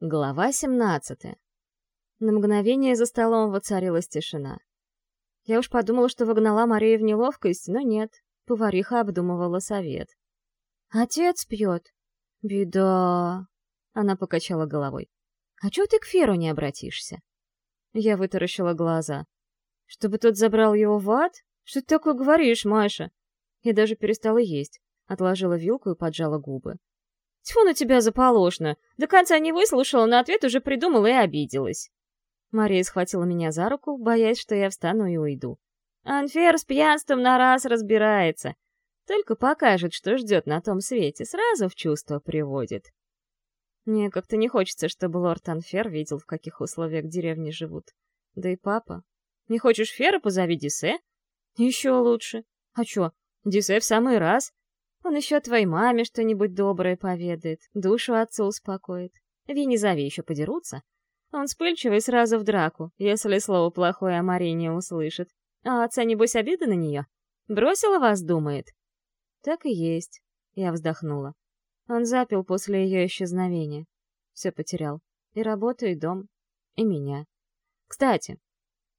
Глава 17. На мгновение за столом воцарилась тишина. Я уж подумала, что выгнала Марию в неловкость, но нет. Повариха обдумывала совет. «Отец пьет». «Беда». Она покачала головой. «А чего ты к Феру не обратишься?» Я вытаращила глаза. «Чтобы тот забрал его в ад? Что ты такое говоришь, Маша?» Я даже перестала есть, отложила вилку и поджала губы. Тьфу на тебя заполошно. До конца не выслушала, на ответ уже придумала и обиделась. Мария схватила меня за руку, боясь, что я встану и уйду. Анфер с пьянством на раз разбирается. Только покажет, что ждет на том свете, сразу в чувство приводит. Мне как-то не хочется, чтобы лорд Анфер видел, в каких условиях деревни живут. Да и папа. Не хочешь Фера, позови Дисе? Еще лучше. А чё, Дисе в самый раз. Он еще твоей маме что-нибудь доброе поведает, душу отцу успокоит. Вини зови еще подерутся. Он вспыльчивый сразу в драку, если слово плохое о Марине услышит. А отца, небось, обида на нее? Бросила вас, думает? Так и есть. Я вздохнула. Он запил после ее исчезновения. Все потерял. И работу, и дом, и меня. Кстати,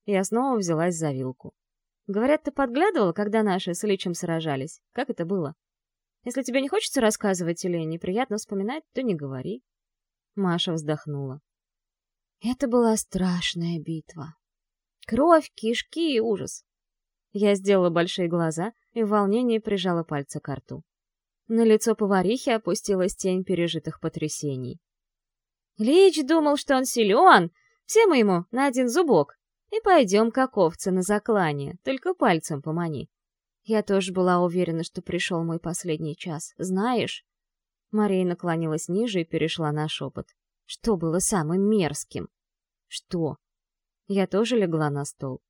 я снова взялась за вилку. Говорят, ты подглядывала, когда наши с Личем сражались? Как это было? Если тебе не хочется рассказывать или неприятно вспоминать, то не говори. Маша вздохнула. Это была страшная битва. Кровь, кишки и ужас. Я сделала большие глаза и в волнении прижала пальцы к рту. На лицо поварихи опустилась тень пережитых потрясений. Лич думал, что он силен, все мы ему на один зубок, и пойдем как овцы на заклание, только пальцем помани. Я тоже была уверена, что пришел мой последний час. Знаешь? Мария наклонилась ниже и перешла на шепот. Что было самым мерзким? Что? Я тоже легла на стол.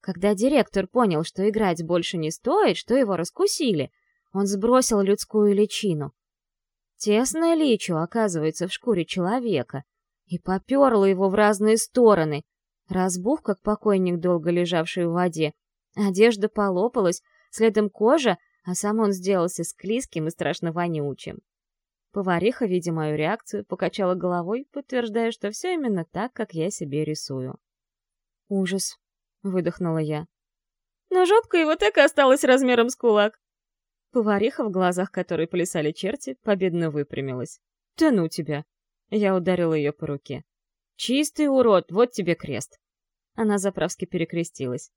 Когда директор понял, что играть больше не стоит, что его раскусили, он сбросил людскую личину. Тесное личу оказывается в шкуре человека, и поперло его в разные стороны. Разбух, как покойник, долго лежавший в воде, Одежда полопалась, следом кожа, а сам он сделался склизким и страшно вонючим. Повариха, видя мою реакцию, покачала головой, подтверждая, что все именно так, как я себе рисую. «Ужас!» — выдохнула я. «Но жопка его так и осталась размером с кулак!» Повариха, в глазах которой плясали черти, победно выпрямилась. «Да ну тебя!» Я ударила ее по руке. «Чистый урод, вот тебе крест!» Она заправски перекрестилась.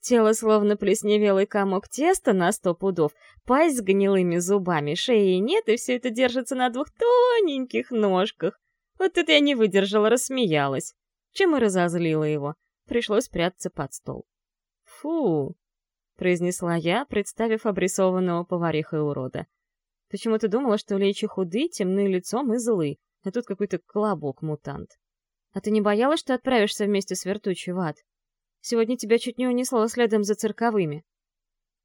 Тело словно плесневелый комок теста на сто пудов, пасть с гнилыми зубами, шеи нет, и все это держится на двух тоненьких ножках. Вот это я не выдержала, рассмеялась. Чем и разозлила его. Пришлось прятаться под стол. «Фу!» — произнесла я, представив обрисованного поварихой урода. Почему-то думала, что лечи худы, темны лицом и злы, а тут какой-то колобок-мутант. А ты не боялась, что отправишься вместе с Вертучей в ад? Сегодня тебя чуть не унесло следом за цирковыми.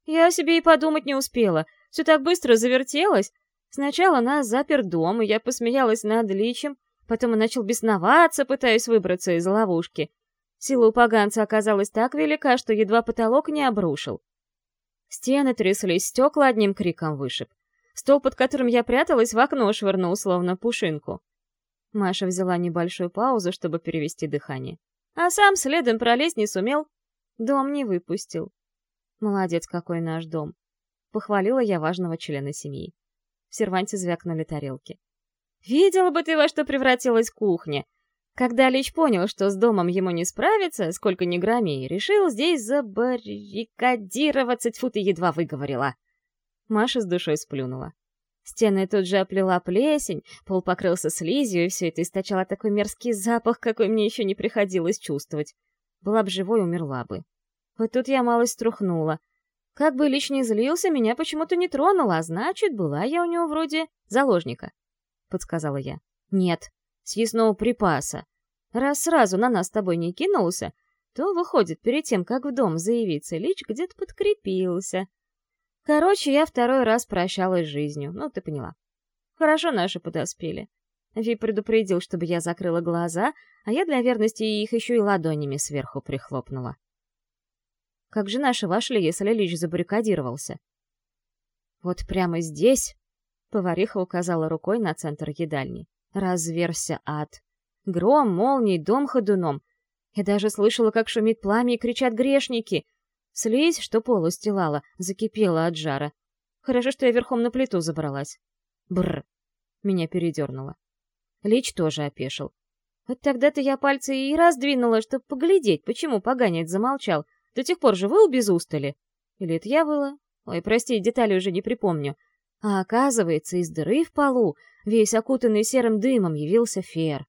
Я себе и подумать не успела. Все так быстро завертелось. Сначала нас запер дом, и я посмеялась над личем, потом он начал бесноваться, пытаясь выбраться из ловушки. Сила у поганца оказалась так велика, что едва потолок не обрушил. Стены тряслись, стекла одним криком вышиб. Стол, под которым я пряталась, в окно швырнул, словно пушинку. Маша взяла небольшую паузу, чтобы перевести дыхание. А сам следом пролезть не сумел. Дом не выпустил. Молодец какой наш дом. Похвалила я важного члена семьи. В серванте звякнули тарелки. Видела бы ты, во что превратилась кухня. Когда Лич понял, что с домом ему не справиться, сколько ни громей, решил здесь забаррикадироваться, тьфу ты едва выговорила. Маша с душой сплюнула. Стены тут же оплела плесень, пол покрылся слизью, и все это источало такой мерзкий запах, какой мне еще не приходилось чувствовать. Была бы живой, умерла бы. Вот тут я малость струхнула. Как бы Ильич не злился, меня почему-то не тронуло, а значит, была я у него вроде заложника, — подсказала я. Нет, съестного припаса. Раз сразу на нас с тобой не кинулся, то, выходит, перед тем, как в дом заявиться, Лич где-то подкрепился. Короче, я второй раз прощалась с жизнью, ну, ты поняла. Хорошо наши подоспели. Ви предупредил, чтобы я закрыла глаза, а я для верности их еще и ладонями сверху прихлопнула. Как же наши вошли, если Лич забаррикадировался? Вот прямо здесь, повариха указала рукой на центр едальни. Разверся ад. Гром, молнии, дом ходуном. Я даже слышала, как шумит пламя и кричат грешники. Слизь, что пол устилала, закипела от жара. Хорошо, что я верхом на плиту забралась. Бррр. Меня передернуло. Лич тоже опешил. Вот тогда-то я пальцы и раздвинула, чтобы поглядеть, почему поганец замолчал. До тех пор же выл без устали. Или это я выла? Ой, прости, детали уже не припомню. А оказывается, из дыры в полу, весь окутанный серым дымом, явился Фер.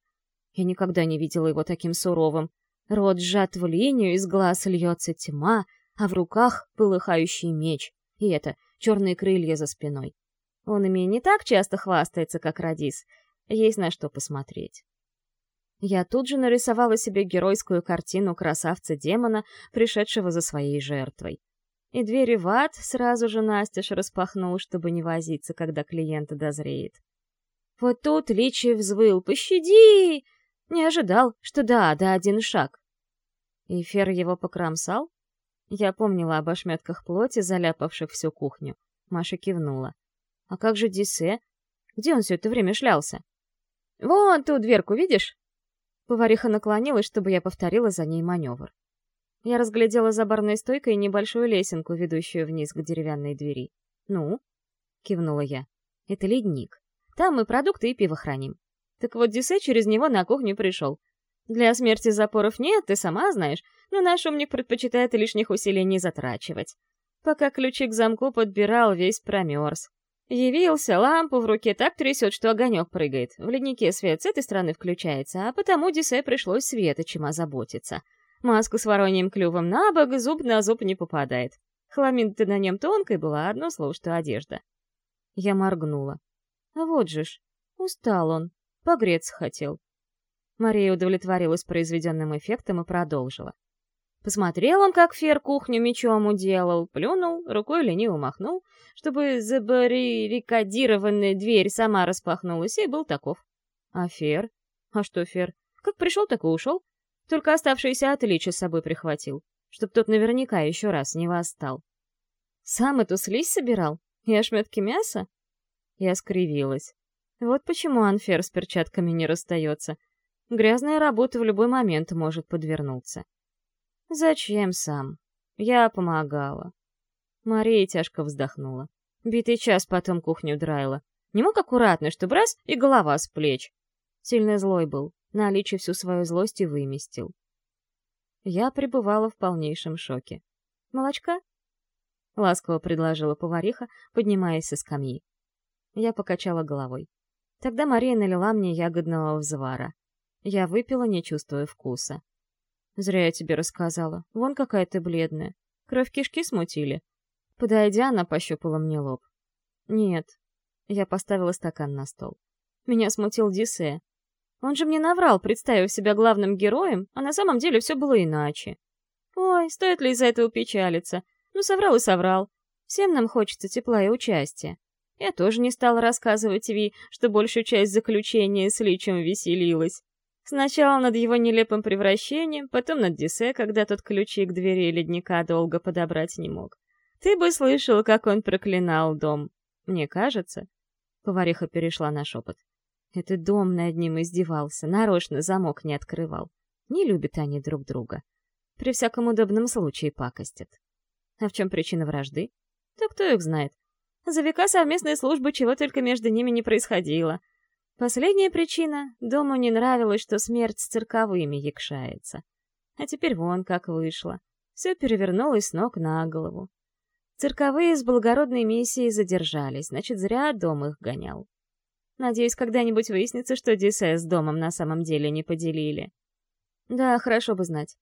Я никогда не видела его таким суровым. Рот сжат в линию, из глаз льется тьма, а в руках полыхающий меч. И это, черные крылья за спиной. Он ими не так часто хвастается, как Радис. Есть на что посмотреть. Я тут же нарисовала себе геройскую картину красавца-демона, пришедшего за своей жертвой. И двери в ад сразу же Настеж распахнул, чтобы не возиться, когда клиент дозреет. Вот тут Личи взвыл «Пощади!» Не ожидал, что да, да один шаг. И Фер его покромсал? Я помнила об ошметках плоти, заляпавших всю кухню. Маша кивнула. «А как же Дисе? Где он все это время шлялся?» «Вон ту дверку, видишь?» Повариха наклонилась, чтобы я повторила за ней маневр. Я разглядела за барной стойкой небольшую лесенку, ведущую вниз к деревянной двери. «Ну?» — кивнула я. «Это ледник. Там мы продукты и пиво храним. Так вот, Дисе через него на кухню пришел. Для смерти запоров нет, ты сама знаешь, но наш умник предпочитает лишних усилий не затрачивать. Пока ключик к замку подбирал, весь промерз. Явился, лампу в руке так трясет, что огонек прыгает. В леднике свет с этой стороны включается, а потому Дисе пришлось светочем озаботиться. Маска с вороньим клювом на бок, зуб на зуб не попадает. Хламин-то на нем тонкой была, одно слово, что одежда. Я моргнула. Вот же ж, устал он, погреться хотел. Мария удовлетворилась произведенным эффектом и продолжила. Посмотрел он, как Фер кухню мечом уделал, плюнул, рукой лениво махнул, чтобы забаррикадированная дверь сама распахнулась, и был таков. А Фер? А что Фер? Как пришел, так и ушел. Только оставшиеся отличия с собой прихватил, чтоб тот наверняка еще раз не восстал. Сам эту слизь собирал? И ошметки мяса? Я скривилась. Вот почему Анфер с перчатками не расстается. Грязная работа в любой момент может подвернуться. Зачем сам? Я помогала. Мария тяжко вздохнула. Битый час потом кухню драила. Не мог аккуратно, чтобы раз и голова с плеч. Сильно злой был, на Аличе всю свою злость и выместил. Я пребывала в полнейшем шоке. «Молочка?» — ласково предложила повариха, поднимаясь со скамьи. Я покачала головой. Тогда Мария налила мне ягодного взвара. Я выпила, не чувствуя вкуса. Зря я тебе рассказала. Вон какая ты бледная. Кровь кишки смутили. Подойдя, она пощупала мне лоб. Нет. Я поставила стакан на стол. Меня смутил Дисе. Он же мне наврал, представив себя главным героем, а на самом деле все было иначе. Ой, стоит ли из-за этого печалиться? Ну, соврал и соврал. Всем нам хочется тепла и участия. Я тоже не стала рассказывать Ви, что большую часть заключения с Личем веселилась. Сначала над его нелепым превращением, потом над Дисе, когда тот ключи к двери ледника долго подобрать не мог. Ты бы слышал, как он проклинал дом. Мне кажется... Повариха перешла на шепот. Этот дом над ним издевался, нарочно замок не открывал. Не любят они друг друга. При всяком удобном случае пакостят. А в чем причина вражды? Да кто их знает. За века совместной службы чего только между ними не происходило — Последняя причина — дому не нравилось, что смерть с цирковыми якшается. А теперь вон как вышло. Все перевернулось с ног на голову. Цирковые с благородной миссией задержались, значит, зря дом их гонял. Надеюсь, когда-нибудь выяснится, что Дисе с домом на самом деле не поделили. Да, хорошо бы знать.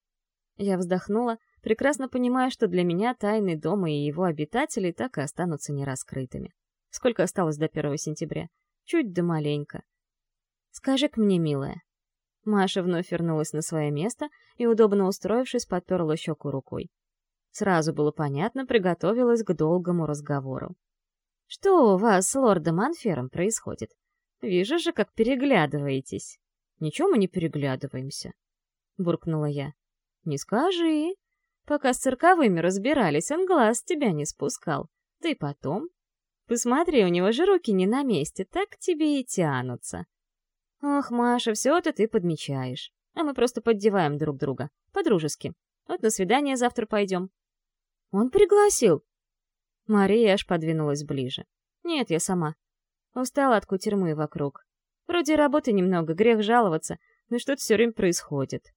Я вздохнула, прекрасно понимая, что для меня тайны дома и его обитателей так и останутся нераскрытыми. Сколько осталось до 1 сентября? Чуть да маленько. «Скажи-ка мне, милая». Маша вновь вернулась на свое место и, удобно устроившись, подперла щеку рукой. Сразу было понятно, приготовилась к долгому разговору. «Что у вас с лордом Анфером происходит? Вижу же, как переглядываетесь». «Ничего мы не переглядываемся», — буркнула я. «Не скажи. Пока с цирковыми разбирались, он глаз тебя не спускал. Да и потом, Посмотри, у него же руки не на месте, так тебе и тянутся. Ох, Маша, все это ты подмечаешь. А мы просто поддеваем друг друга. По-дружески. Вот на свидание завтра пойдем. Он пригласил. Мария аж подвинулась ближе. Нет, я сама. Устала от кутерьмы вокруг. Вроде работы немного, грех жаловаться, но что-то все время происходит.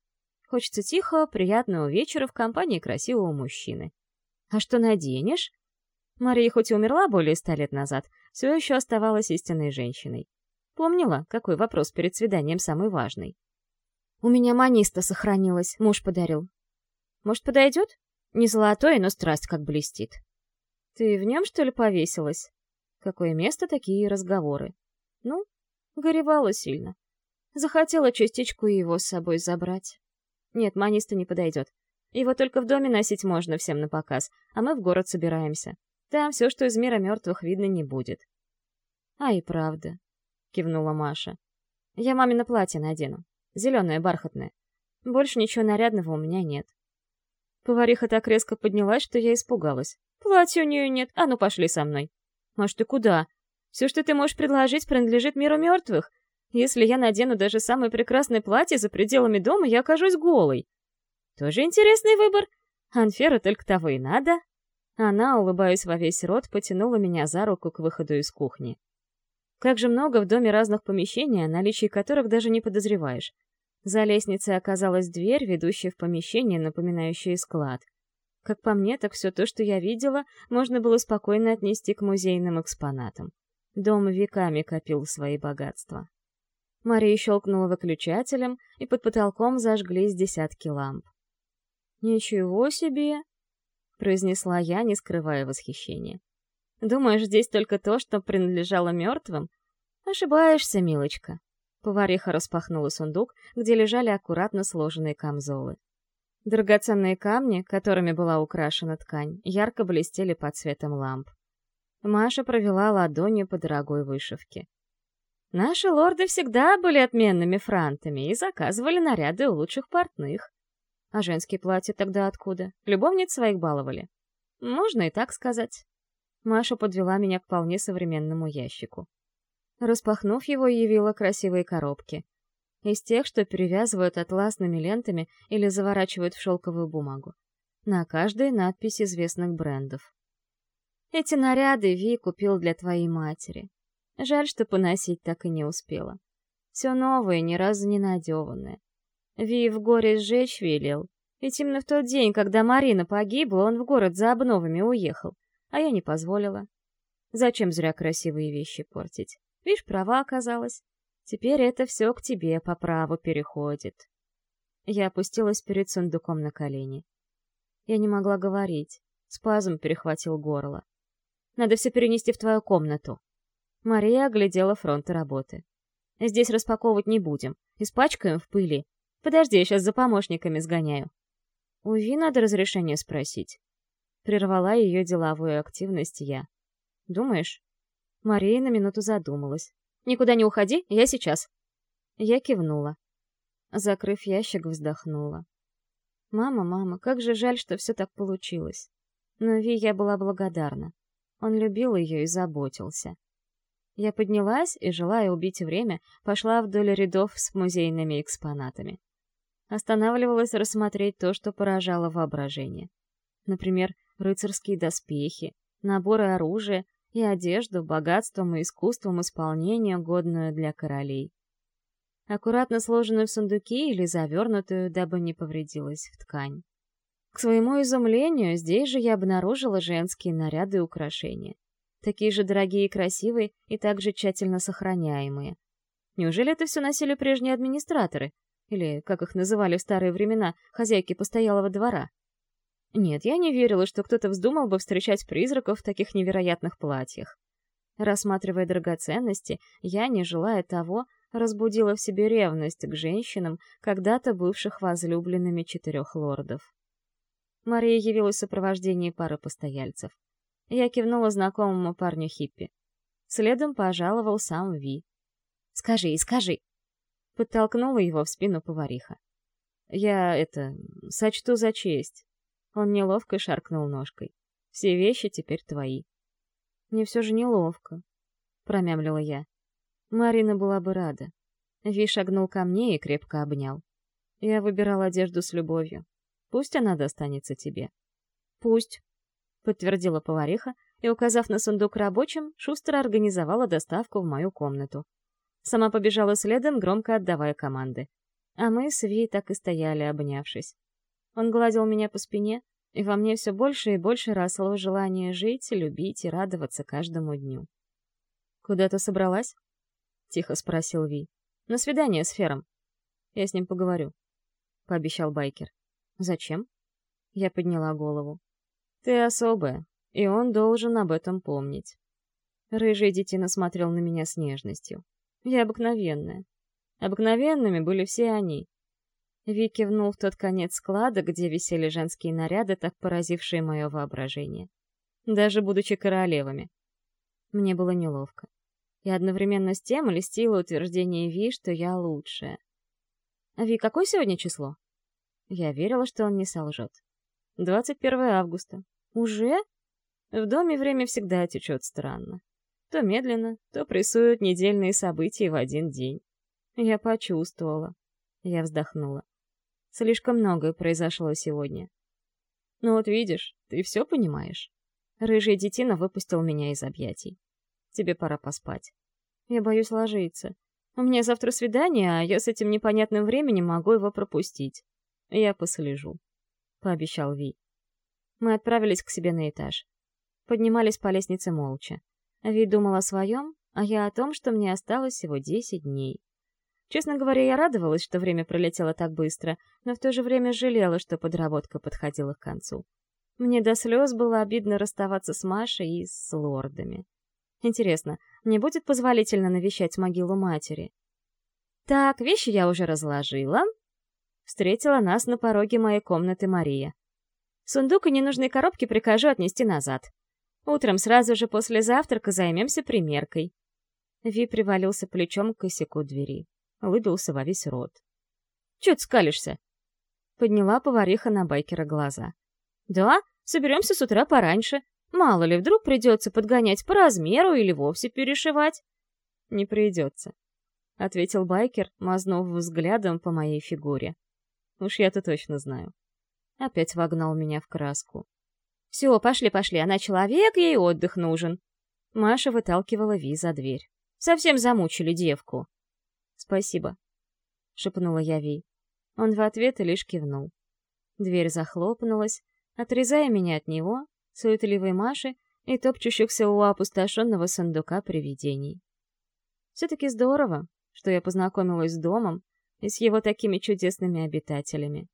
Хочется тихо, приятного вечера в компании красивого мужчины. А что наденешь? Мария хоть и умерла более ста лет назад, все еще оставалась истинной женщиной. Помнила, какой вопрос перед свиданием самый важный. «У меня маниста сохранилась, муж подарил. Может, подойдет? Не золотой, но страсть как блестит». «Ты в нем, что ли, повесилась?» «Какое место, такие разговоры?» «Ну, горевала сильно. Захотела частичку его с собой забрать. Нет, маниста не подойдет. Его только в доме носить можно всем на показ, а мы в город собираемся. Там все, что из мира мертвых, видно не будет. А и правда, кивнула Маша. Я мамино платье надену. Зеленое, бархатное. Больше ничего нарядного у меня нет. Повариха так резко поднялась, что я испугалась. Платья у нее нет, а ну пошли со мной. Маш, ты куда? Все, что ты можешь предложить, принадлежит миру мертвых. Если я надену даже самое прекрасное платье за пределами дома, я окажусь голой. Тоже интересный выбор. Анфера только того и надо. Она, улыбаясь во весь рот, потянула меня за руку к выходу из кухни. Как же много в доме разных помещений, о которых даже не подозреваешь. За лестницей оказалась дверь, ведущая в помещение, напоминающее склад. Как по мне, так все то, что я видела, можно было спокойно отнести к музейным экспонатам. Дом веками копил свои богатства. Мария щелкнула выключателем, и под потолком зажглись десятки ламп. «Ничего себе!» Произнесла я, не скрывая восхищения. «Думаешь, здесь только то, что принадлежало мертвым?» «Ошибаешься, милочка». Повариха распахнула сундук, где лежали аккуратно сложенные камзолы. Драгоценные камни, которыми была украшена ткань, ярко блестели под светом ламп. Маша провела ладонью по дорогой вышивке. Наши лорды всегда были отменными франтами и заказывали наряды у лучших портных. А женские платья тогда откуда? Любовниц своих баловали? Можно и так сказать. Маша подвела меня к вполне современному ящику. Распахнув его, явила красивые коробки. Из тех, что перевязывают атласными лентами или заворачивают в шелковую бумагу. На каждой надпись известных брендов. Эти наряды Ви купил для твоей матери. Жаль, что поносить так и не успела. Все новое, ни разу не надеванное. Ви в горе сжечь велел. Ведь именно в тот день, когда Марина погибла, он в город за обновами уехал. А я не позволила. Зачем зря красивые вещи портить? Видишь, права оказалась. Теперь это все к тебе по праву переходит. Я опустилась перед сундуком на колени. Я не могла говорить. Спазм перехватил горло. Надо все перенести в твою комнату. Мария оглядела фронты работы. Здесь распаковывать не будем. Испачкаем в пыли. Подожди, я сейчас за помощниками сгоняю. У Ви надо разрешение спросить. Прервала ее деловую активность я. Думаешь? Мария на минуту задумалась. Никуда не уходи, я сейчас. Я кивнула. Закрыв ящик, вздохнула. Мама, мама, как же жаль, что все так получилось. Но Ви я была благодарна. Он любил ее и заботился. Я поднялась и, желая убить время, пошла вдоль рядов с музейными экспонатами останавливалась рассмотреть то, что поражало воображение. Например, рыцарские доспехи, наборы оружия и одежду богатством и искусством исполнения, годную для королей. Аккуратно сложенную в сундуки или завернутую, дабы не повредилась в ткань. К своему изумлению, здесь же я обнаружила женские наряды и украшения. Такие же дорогие и красивые, и также тщательно сохраняемые. Неужели это все носили прежние администраторы, или, как их называли в старые времена, хозяйки постоялого двора. Нет, я не верила, что кто-то вздумал бы встречать призраков в таких невероятных платьях. Рассматривая драгоценности, я, не желая того, разбудила в себе ревность к женщинам, когда-то бывших возлюбленными четырех лордов. Мария явилась в сопровождении пары постояльцев. Я кивнула знакомому парню Хиппи. Следом пожаловал сам Ви. «Скажи, скажи, Подтолкнула его в спину повариха. «Я, это, сочту за честь». Он неловко шаркнул ножкой. «Все вещи теперь твои». «Мне все же неловко», — промямлила я. Марина была бы рада. Ви шагнул ко мне и крепко обнял. Я выбирал одежду с любовью. Пусть она достанется тебе. Пусть, подтвердила повариха и, указав на сундук рабочим, шустро организовала доставку в мою комнату. Сама побежала следом, громко отдавая команды. А мы с Ви так и стояли, обнявшись. Он гладил меня по спине, и во мне все больше и больше росло желание жить, любить и радоваться каждому дню. «Куда ты собралась?» — тихо спросил Ви. «На свидание с Фером. Я с ним поговорю», — пообещал байкер. «Зачем?» Я подняла голову. «Ты особая, и он должен об этом помнить». Рыжий детина смотрел на меня с нежностью. Я обыкновенная. Обыкновенными были все они. Ви кивнул в тот конец склада, где висели женские наряды, так поразившие мое воображение. Даже будучи королевами. Мне было неловко. И одновременно с тем льстило утверждение Ви, что я лучшая. «Ви, какое сегодня число?» Я верила, что он не солжет. «21 августа». «Уже?» В доме время всегда течет странно. То медленно, то прессуют недельные события в один день. Я почувствовала. Я вздохнула. Слишком многое произошло сегодня. Ну вот видишь, ты все понимаешь. Рыжий детина выпустил меня из объятий. Тебе пора поспать. Я боюсь ложиться. У меня завтра свидание, а я с этим непонятным временем могу его пропустить. Я послежу, — пообещал Ви. Мы отправились к себе на этаж. Поднимались по лестнице молча. Ви думал о своем, а я о том, что мне осталось всего десять дней. Честно говоря, я радовалась, что время пролетело так быстро, но в то же время жалела, что подработка подходила к концу. Мне до слез было обидно расставаться с Машей и с лордами. Интересно, мне будет позволительно навещать могилу матери? Так, вещи я уже разложила. Встретила нас на пороге моей комнаты Мария. Сундук и ненужные коробки прикажу отнести назад. Утром сразу же после завтрака займемся примеркой. Ви привалился плечом к косяку двери. Улыбился во весь рот. «Чё ты скалишься?» Подняла повариха на байкера глаза. «Да, соберемся с утра пораньше. Мало ли, вдруг придется подгонять по размеру или вовсе перешивать?» «Не придется», — ответил байкер, мазнув взглядом по моей фигуре. «Уж я-то точно знаю». Опять вогнал меня в краску. «Все, пошли-пошли, она человек, ей отдых нужен». Маша выталкивала Ви за дверь. «Совсем замучили девку». «Спасибо», — шепнула я Ви. Он в ответ лишь кивнул. Дверь захлопнулась, отрезая меня от него, суетливой Маши и топчущихся у опустошенного сундука привидений. Все-таки здорово, что я познакомилась с домом и с его такими чудесными обитателями.